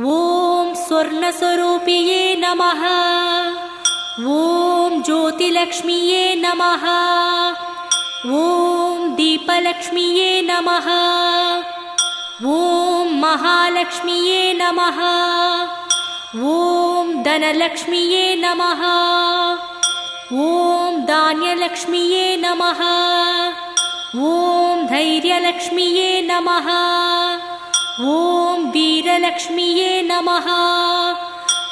ॐ स्वर्णस्वरूपिये नमः। ॐ ज्योतिलक्ष्मीये नमः। ॐ दीपलक्ष्मीये नमः। ॐ महालक्ष्मीये नमः। ॐ धनलक्ष्मीये नमः। ॐ धान्यलक्ष्मीये नमः। ॐ धैर्यलक्ष्मीये नमः वीरलक्ष्मीये नमः।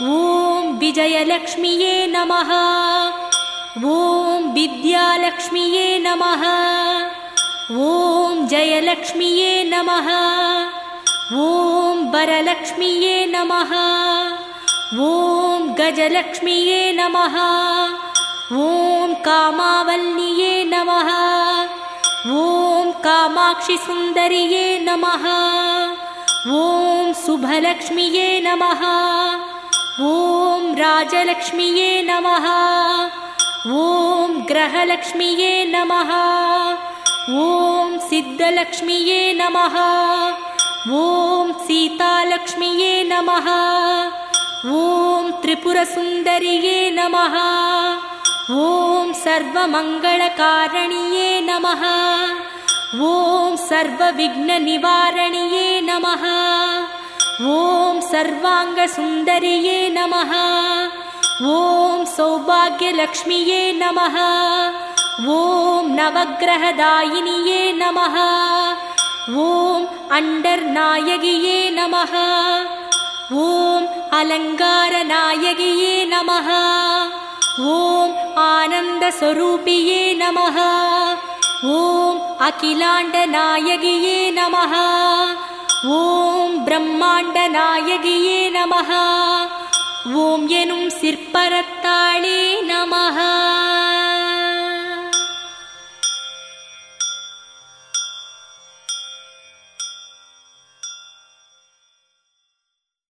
ॐ विजयलक्ष्मीये नमः। ॐ विद्यालक्ष्मीये नमः। ॐ जयलक्ष्मीये नमः। ॐ वरलक्ष्मीये नमः। ॐ गजलक्ष्मीये नमः। ॐ कामावल्ये नमः। ॐ कामाक्षिसुन्दर्ये नमः। ॐ शुभलक्ष्मीये नमः। ॐ राजलक्ष्मीये नमः। ॐ ग्रहलक्ष्मीये नमः। ॐ सिद्धलक्ष्मीये नमः। ॐ सीतालक्ष्मीये नमः। ॐ त्रिपुरसुन्दर्ये नमः। ॐ सर्वमङ्गलकारणीये नमः। ॐ सर्वविघ्ननिवारणीये नमः ॐ सर्वाङ्गसुन्दर्ये नमः। ॐ सौभाग्यलक्ष्मीये नमः। ॐ नवग्रहदायिनीये नमः। ॐ अण्डर्नायगिये नमः। ॐ अलङ्कारनायगिये नमः। ॐ आनन्दस्वरूपिये नमः। ॐ अखिलाण्डनायगिये नमः। ॐ ब्रह्माण्डनायगिये नमः। ॐ यनुं सिर्परत्ताळे नमः